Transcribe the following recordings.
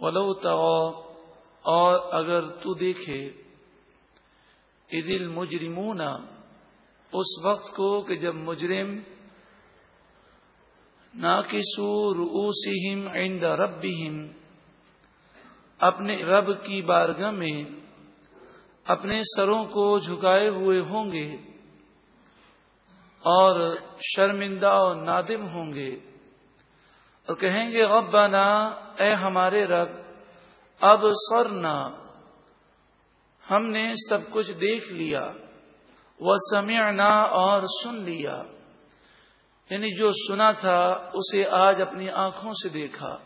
ولو تو اور اگر تو دیکھے عید مجرمون اس وقت کو کہ جب مجرم نہ کسو روسیم عند ربهم اپنے رب کی بارگاہ میں اپنے سروں کو جھکائے ہوئے ہوں گے، اور شرمندہ اور نادم ہوں گے۔ اور کہیں گے، ربنا، اے ہمارے رب، اب سرنا۔ ہم نے سب کچھ دیکھ لیا، وہ سمعنا اور سن لیا۔ یعنی جو سنا تھا، اسے آج اپنی آنکھوں سے دیکھا۔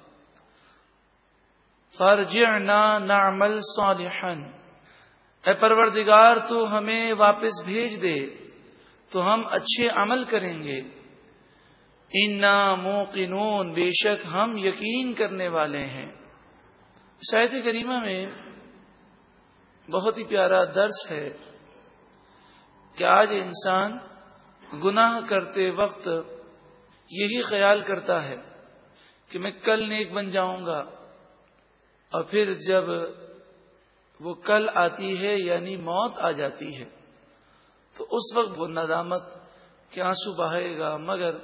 فرجعنا نعمل صالحا۔ اے پروردگار، تو ہمیں واپس بھیج دے، تو ہم اچھے عمل کریں گے۔ انا موقنون، بے شک ہم یقین کرنے والے ہیں۔ شاید کریمہ میں بہت ہی پیارا درس ہے کہ آج انسان گناہ کرتے وقت یہی خیال کرتا ہے کہ میں کل نیک بن جاؤں گا اور پھر جب وہ کل آتی ہے یعنی موت آ جاتی ہے، تو اس وقت وہ ندامت کے آنسو بہائے گا، مگر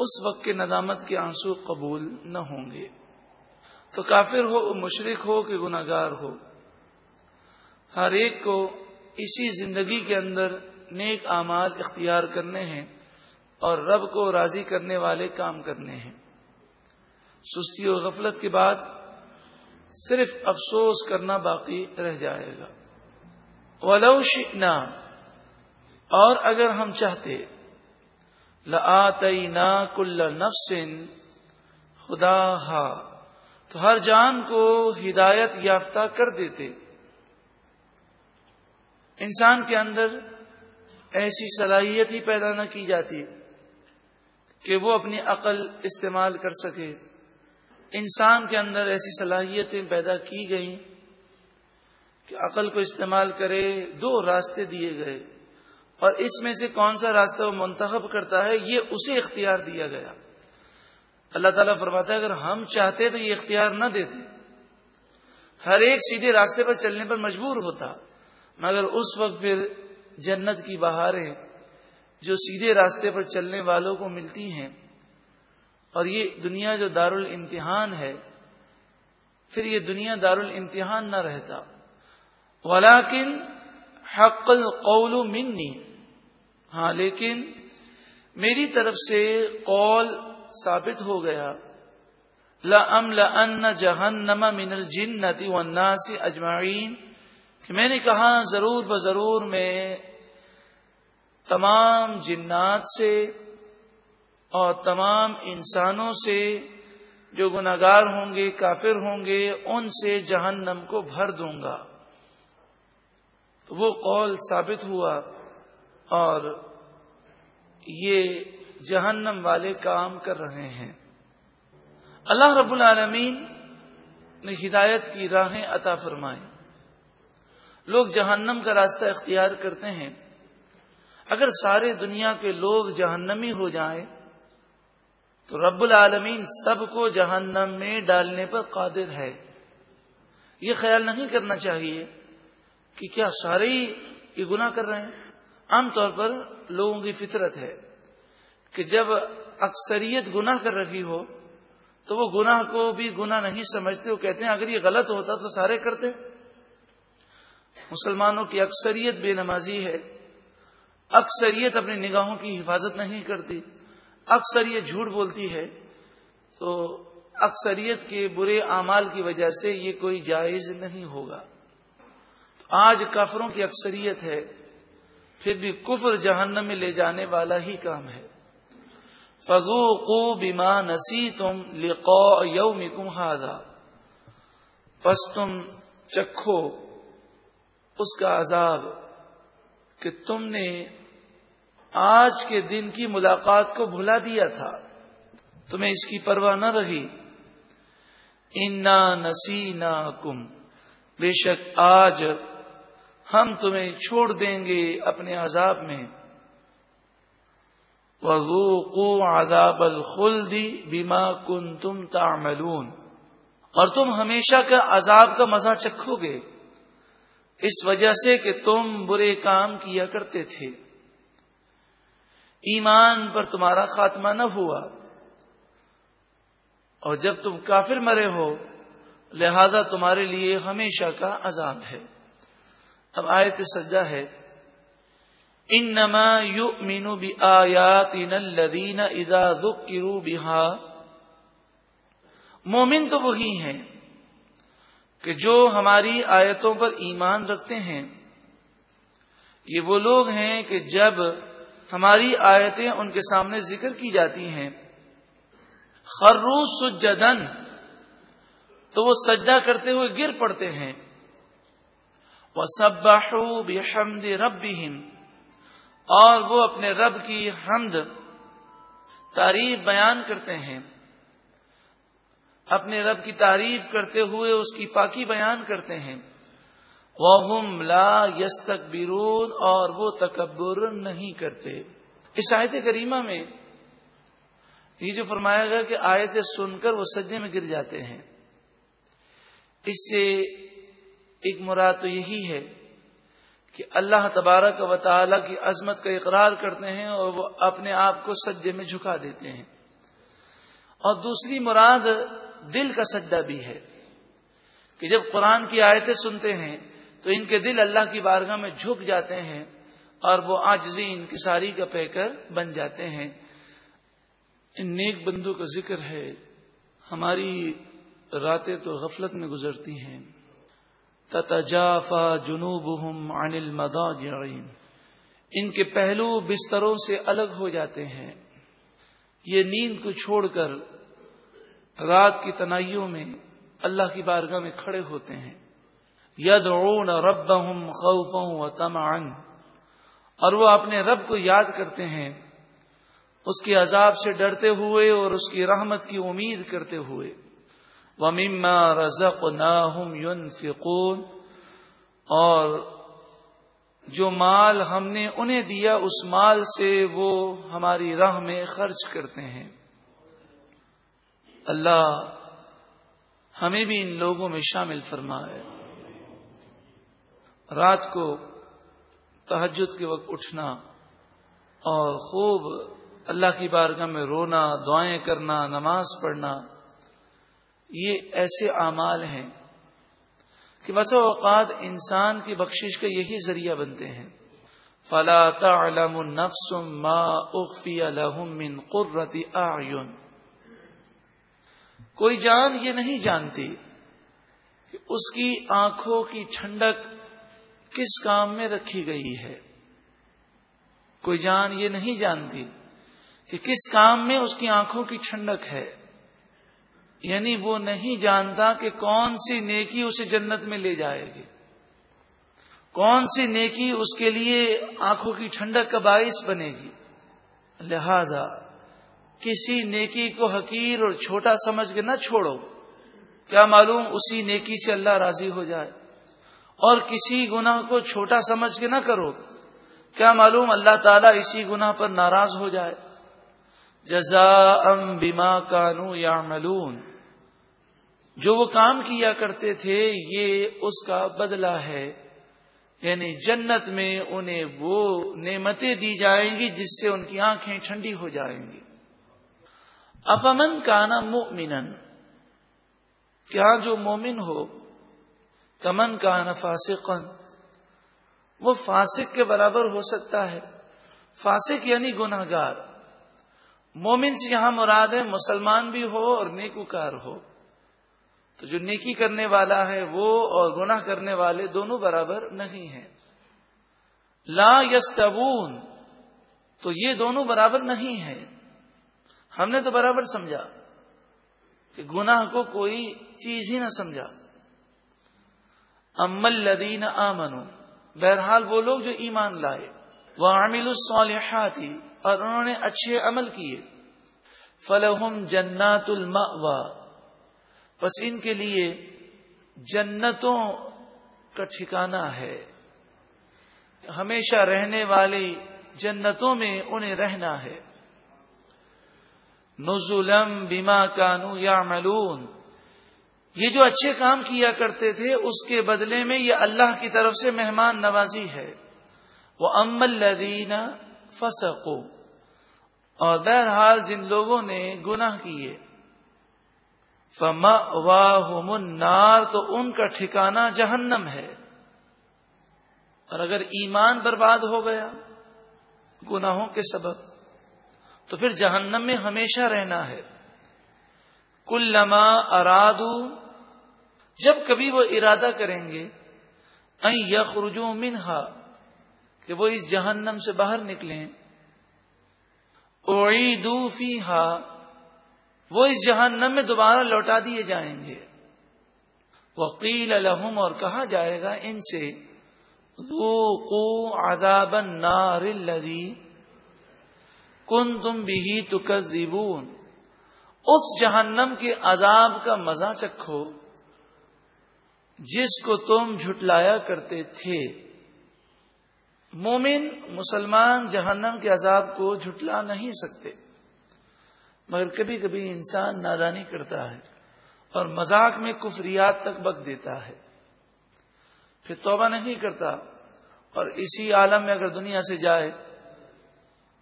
اس وقت کے ندامت کے آنسو قبول نہ ہوں گے۔ تو کافر ہو مشرق ہو کہ گناگار ہو۔ ہر ایک کو اسی زندگی کے اندر نیک اعمال اختیار کرنے ہیں اور رب کو راضی کرنے والے کام کرنے ہیں۔ سستی و غفلت کے بعد صرف افسوس کرنا باقی رہ جائے گا۔ ولو شکنا اور اگر ہم چاہتے لا کل نفسن خدا ہا تو ہر جان کو ہدایت یافتہ کر دیتے۔ انسان کے اندر ایسی صلاحیت ہی پیدا نہ کی جاتی کہ وہ اپنی عقل استعمال کر سکے۔ انسان کے اندر ایسی صلاحیتیں پیدا کی گئیں کہ عقل کو استعمال کرے، دو راستے دیے گئے۔ اور اس میں سے کون سا راستہ وہ منتخب کرتا ہے یہ اسے اختیار دیا گیا۔ اللہ تعالیٰ فرماتا ہے اگر ہم چاہتے تو یہ اختیار نہ دیتے۔ ہر ایک سیدھے راستے پر چلنے پر مجبور ہوتا، مگر اس وقت پھر جنت کی بہاریں جو سیدھے راستے پر چلنے والوں کو ملتی ہیں، اور یہ دنیا جو دار الامتحان ہے، پھر یہ دنیا دار الامتحان نہ رہتا۔ ولاکن حق القول منی ہاں لیکن میری طرف سے قول ثابت ہو گیا۔ لم لن جہنم من الجنتی والناس اجمعین۔ کہ میں نے کہا، ضرور بضرور میں تمام جنات سے اور تمام انسانوں سے جو گناگار ہوں گے، کافر ہوں گے، ان سے جہنم کو بھر دوں گا۔ تو وہ قول ثابت ہوا۔ اور یہ جہنم والے کام کر رہے ہیں۔ اللہ رب العالمین نے ہدایت کی راہیں عطا فرمائیں۔ لوگ جہنم کا راستہ اختیار کرتے ہیں۔ اگر سارے دنیا کے لوگ جہنمی ہو جائیں، تو رب العالمین سب کو جہنم میں ڈالنے پر قادر ہے۔ یہ خیال نہیں کرنا چاہیے کہ کیا سارے ہی یہ گناہ کر رہے ہیں۔ عام طور پر لوگوں کی فطرت ہے کہ جب اکثریت گناہ کر رہی ہو تو وہ گناہ کو بھی گناہ نہیں سمجھتے، وہ کہتے ہیں اگر یہ غلط ہوتا تو سارے کرتے۔ مسلمانوں کی اکثریت بے نمازی ہے۔ اکثریت اپنی نگاہوں کی حفاظت نہیں کرتی۔ اکثر یہ جھوٹ بولتی ہے۔ تو اکثریت کے برے اعمال کی وجہ سے یہ کوئی جائز نہیں ہوگا۔ آج کافروں کی اکثریت ہے۔ پھر بھی کفر جہنم میں لے جانے والا ہی کام ہے۔ فضو کو بیما نسی تم لکھو یوم کمہادا بس تم چکھو اس کا عذاب کہ تم نے آج کے دن کی ملاقات کو بھلا دیا تھا۔ تمہیں اس کی پرواہ نہ رہی۔ انا نسی کم بے شک آج ہم تمہیں چھوڑ دیں گے اپنے عذاب میں۔ وضو کو عذاب الخلدی بیما کن تعملون۔ اور تم ہمیشہ کا عذاب کا مزہ چکھو گے۔ اس وجہ سے کہ تم برے کام کیا کرتے تھے۔ ایمان پر تمہارا خاتمہ نہ ہوا۔ اور جب تم کافر مرے ہو، لہذا تمہارے لیے ہمیشہ کا عذاب ہے۔ اب آیت سجا ہے ان نما یو مینو بھی آیات الدین ادا دکرو بہا۔ مومن تو وہی ہیں کہ جو ہماری آیتوں پر ایمان رکھتے ہیں۔ یہ وہ لوگ ہیں کہ جب ہماری آیتیں ان کے سامنے ذکر کی جاتی ہیں خروس سجدن، تو وہ سجدہ کرتے ہوئے گر پڑتے ہیں۔ وہ سب بحمد رب اور وہ اپنے رب کی حمد، تعریف بیان کرتے ہیں۔ اپنے رب کی تعریف کرتے ہوئے اس کی پاکی بیان کرتے ہیں۔ وہ لا یس تک اور وہ تکبر نہیں کرتے۔ اس آیت کریمہ میں یہ جو فرمایا گیا کہ آیتیں سن کر وہ سجے میں گر جاتے ہیں۔ اس سے ایک مراد تو یہی ہے کہ اللہ تبارک و تعالی کی عظمت کا اقرار کرتے ہیں اور وہ اپنے آپ کو سجے میں جھکا دیتے ہیں۔ اور دوسری مراد دل کا سجدہ بھی ہے کہ جب قرآن کی آیتیں سنتے ہیں تو ان کے دل اللہ کی بارگاہ میں جھک جاتے ہیں اور وہ آجزی انکساری کا پیکر بن جاتے ہیں۔ ان نیک بندوں کا ذکر ہے، ہماری راتیں تو غفلت میں گزرتی ہیں۔ تتجافا جنوب عن المضاجع ان کے پہلو بستروں سے الگ ہو جاتے ہیں۔ یہ نیند کو چھوڑ کر رات کی تنائیوں میں اللہ کی بارگاہ میں کھڑے ہوتے ہیں۔ یدعون ربهم خوفا وطمعا۔ اور وہ اپنے رب کو یاد کرتے ہیں۔ اس کے عذاب سے ڈرتے ہوئے اور اس کی رحمت کی امید کرتے ہوئے۔ وہ مما رزق اور جو مال ہم نے انہیں دیا، اس مال سے وہ ہماری راہ میں خرچ کرتے ہیں۔ اللہ ہمیں بھی ان لوگوں میں شامل فرمائے۔ رات کو تحجد کے وقت اٹھنا اور خوب اللہ کی بارگاہ میں رونا، دعائیں کرنا، نماز پڑھنا یہ ایسے اعمال ہیں کہ بس اوقات انسان کی بخشش کا یہی ذریعہ بنتے ہیں۔ فلا تعلم النفس ما اخفی لهم من قرۃ اعین کوئی جان یہ نہیں جانتی کہ اس کی آنکھوں کی ٹھنڈک کس کام میں رکھی گئی ہے۔ کوئی جان یہ نہیں جانتی کہ کس کام میں اس کی آنکھوں کی ٹھنڈک ہے۔ یعنی وہ نہیں جانتا کہ کون سی نیکی اسے جنت میں لے جائے گی۔ کون سی نیکی اس کے لیے آنکھوں کی ٹھنڈک کا باعث بنے گی۔ لہذا کسی نیکی کو حقیر اور چھوٹا سمجھ کے نہ چھوڑو۔ کیا معلوم اسی نیکی سے اللہ راضی ہو جائے۔ اور کسی گناہ کو چھوٹا سمجھ کے نہ کرو۔ کیا معلوم اللہ تعالیٰ اسی گناہ پر ناراض ہو جائے۔ جزا ام بیما کانو یا ملون جو وہ کام کیا کرتے تھے، یہ اس کا بدلہ ہے۔ یعنی جنت میں انہیں وہ نعمتیں دی جائیں گی جس سے ان کی آنکھیں ٹھنڈی ہو جائیں گی۔ افمن کانا مومن کیا جو مومن ہو، کمن کا نفاسق وہ فاسق کے برابر ہو سکتا ہے۔ فاسق یعنی گناہ گار مومن سے یہاں مراد ہے مسلمان بھی ہو اور نیکوکار ہو۔ تو جو نیکی کرنے والا ہے وہ اور گناہ کرنے والے دونوں برابر نہیں ہیں۔ لا یستبون تو یہ دونوں برابر نہیں ہیں۔ ہم نے تو برابر سمجھا کہ گناہ کو کوئی چیز ہی نہ سمجھا۔ امل لدین آمنو بہرحال وہ لوگ جو ایمان لائے۔ وہ عامل الصالحاتی اور انہوں نے اچھے عمل کیے۔ فلحم جنات المأوا بس ان کے لیے جنتوں کا ٹھکانہ ہے۔ ہمیشہ رہنے والی جنتوں میں انہیں رہنا ہے۔ نزولم بیما کانو یا یہ جو اچھے کام کیا کرتے تھے، اس کے بدلے میں یہ اللہ کی طرف سے مہمان نوازی ہے۔ وہ امل لدینہ فسقو اور بہرحال جن لوگوں نے گناہ کیے۔ فما واہ نار تو ان کا ٹھکانہ جہنم ہے۔ اور اگر ایمان برباد ہو گیا، گناہوں کے سبب، تو پھر جہنم میں ہمیشہ رہنا ہے۔ کل لما ارادو جب کبھی وہ ارادہ کریں گے یخرجو منہا کہ وہ اس جہنم سے باہر نکلیں۔ اعیدو فیہا وہ اس جہنم میں دوبارہ لوٹا دیے جائیں گے۔ وکیل الحم اور کہا جائے گا ان سے عذاب النار الذي كنتم به تكذبون۔ اس جہنم کے عذاب کا مزہ چکھو، جس کو تم جھٹلایا کرتے تھے۔ مومن مسلمان جہنم کے عذاب کو جھٹلا نہیں سکتے۔ مگر کبھی کبھی انسان نادانی کرتا ہے اور مذاق میں کفریات تک بک دیتا ہے۔ پھر توبہ نہیں کرتا اور اسی عالم میں اگر دنیا سے جائے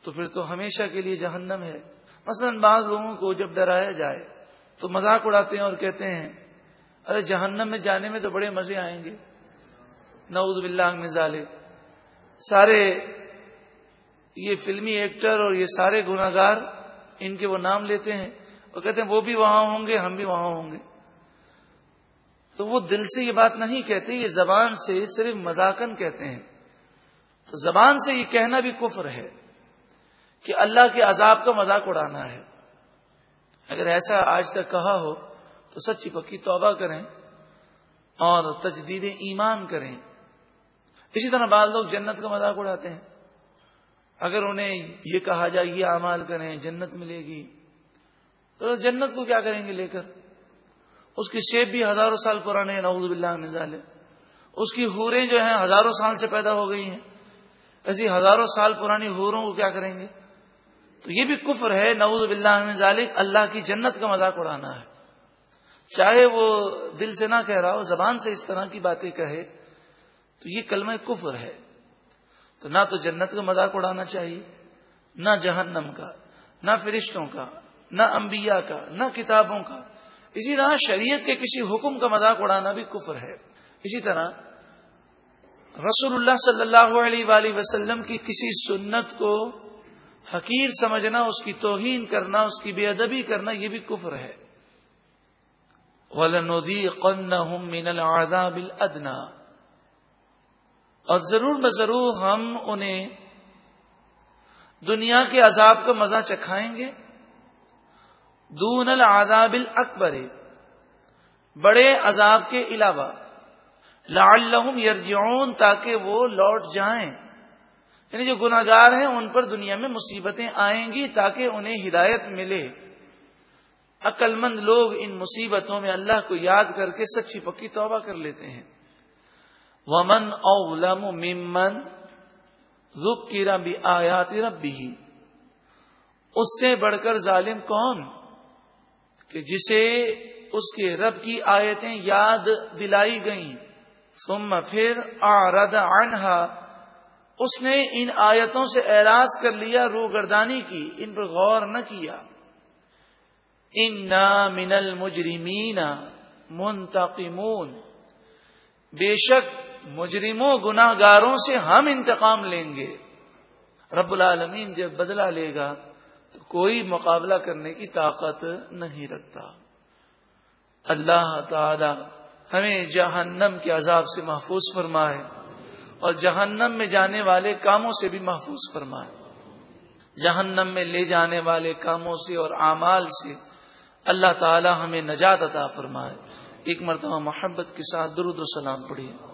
تو پھر تو ہمیشہ کے لیے جہنم ہے۔ مثلا بعض لوگوں کو جب ڈرایا جائے تو مذاق اڑاتے ہیں اور کہتے ہیں، ارے جہنم میں جانے میں تو بڑے مزے آئیں گے۔ نعوذ باللہ میں ظالم سارے یہ فلمی ایکٹر اور یہ سارے گناگار ان کے وہ نام لیتے ہیں اور کہتے ہیں وہ بھی وہاں ہوں گے، ہم بھی وہاں ہوں گے۔ تو وہ دل سے یہ بات نہیں کہتے، یہ زبان سے صرف مذاکن کہتے ہیں۔ تو زبان سے یہ کہنا بھی کفر ہے کہ اللہ کے عذاب کا مذاق اڑانا ہے۔ اگر ایسا آج تک کہا ہو تو سچی پکی توبہ کریں اور تجدید ایمان کریں۔ اسی طرح بعض لوگ جنت کا مذاق اڑاتے ہیں۔ اگر انہیں یہ کہا جائے یہ اعمال کریں، جنت ملے گی۔ تو جنت کو کیا کریں گے لے کر؟ اس کی شیب بھی ہزاروں سال پرانے نعوذ باللہ نظال اس کی حوریں جو ہیں، ہزاروں سال سے پیدا ہو گئی ہیں۔ ایسی ہزاروں سال پرانی حوروں کو کیا کریں گے؟ تو یہ بھی کفر ہے، نعوذ باللہ ذالک، اللہ کی جنت کا مذاق اڑانا ہے۔ چاہے وہ دل سے نہ کہہ رہا ہو، زبان سے اس طرح کی باتیں کہے، تو یہ کلمہ کفر ہے۔ تو نہ تو جنت کا مذاق اڑانا چاہیے، نہ جہنم کا، نہ فرشتوں کا، نہ انبیاء کا، نہ کتابوں کا۔ اسی طرح شریعت کے کسی حکم کا مذاق اڑانا بھی کفر ہے۔ اسی طرح رسول اللہ صلی اللہ علیہ وآلہ وسلم کی کسی سنت کو حقیر سمجھنا، اس کی توہین کرنا، اس کی بے ادبی کرنا، یہ بھی کفر ہے۔ مِنَ الْعَذَابِ الْأَدْنَى۔ اور ضرور ب ضرور ہم انہیں دنیا کے عذاب کا مزہ چکھائیں گے۔ دون العذاب الاکبر، بڑے عذاب کے علاوہ۔ لعلہم یرجعون، تاکہ وہ لوٹ جائیں۔ یعنی جو گناگار ہیں، ان پر دنیا میں مصیبتیں آئیں گی، تاکہ انہیں ہدایت ملے۔ عقل مند لوگ ان مصیبتوں میں اللہ کو یاد کر کے سچی پکی توبہ کر لیتے ہیں۔ ومن اولم ممن ذکر بھی آیات ربی اس سے بڑھ کر ظالم کون؟ کہ جسے اس کے رب کی آیتیں یاد دلائی گئیں۔ ثم پھر آرد عنہا اس نے ان آیتوں سے اعراض کر لیا رو گردانی کی، ان پر غور نہ کیا۔ ان من المجرمین منتقمون۔ بے شک مجرموں گناہ گاروں سے ہم انتقام لیں گے۔ رب العالمین جب بدلہ لے گا تو کوئی مقابلہ کرنے کی طاقت نہیں رکھتا۔ اللہ تعالی ہمیں جہنم کے عذاب سے محفوظ فرمائے اور جہنم میں جانے والے کاموں سے بھی محفوظ فرمائے۔ جہنم میں لے جانے والے کاموں سے اور اعمال سے اللہ تعالی ہمیں نجات عطا فرمائے۔ ایک مرتبہ محبت کے ساتھ درود و سلام پڑھیے۔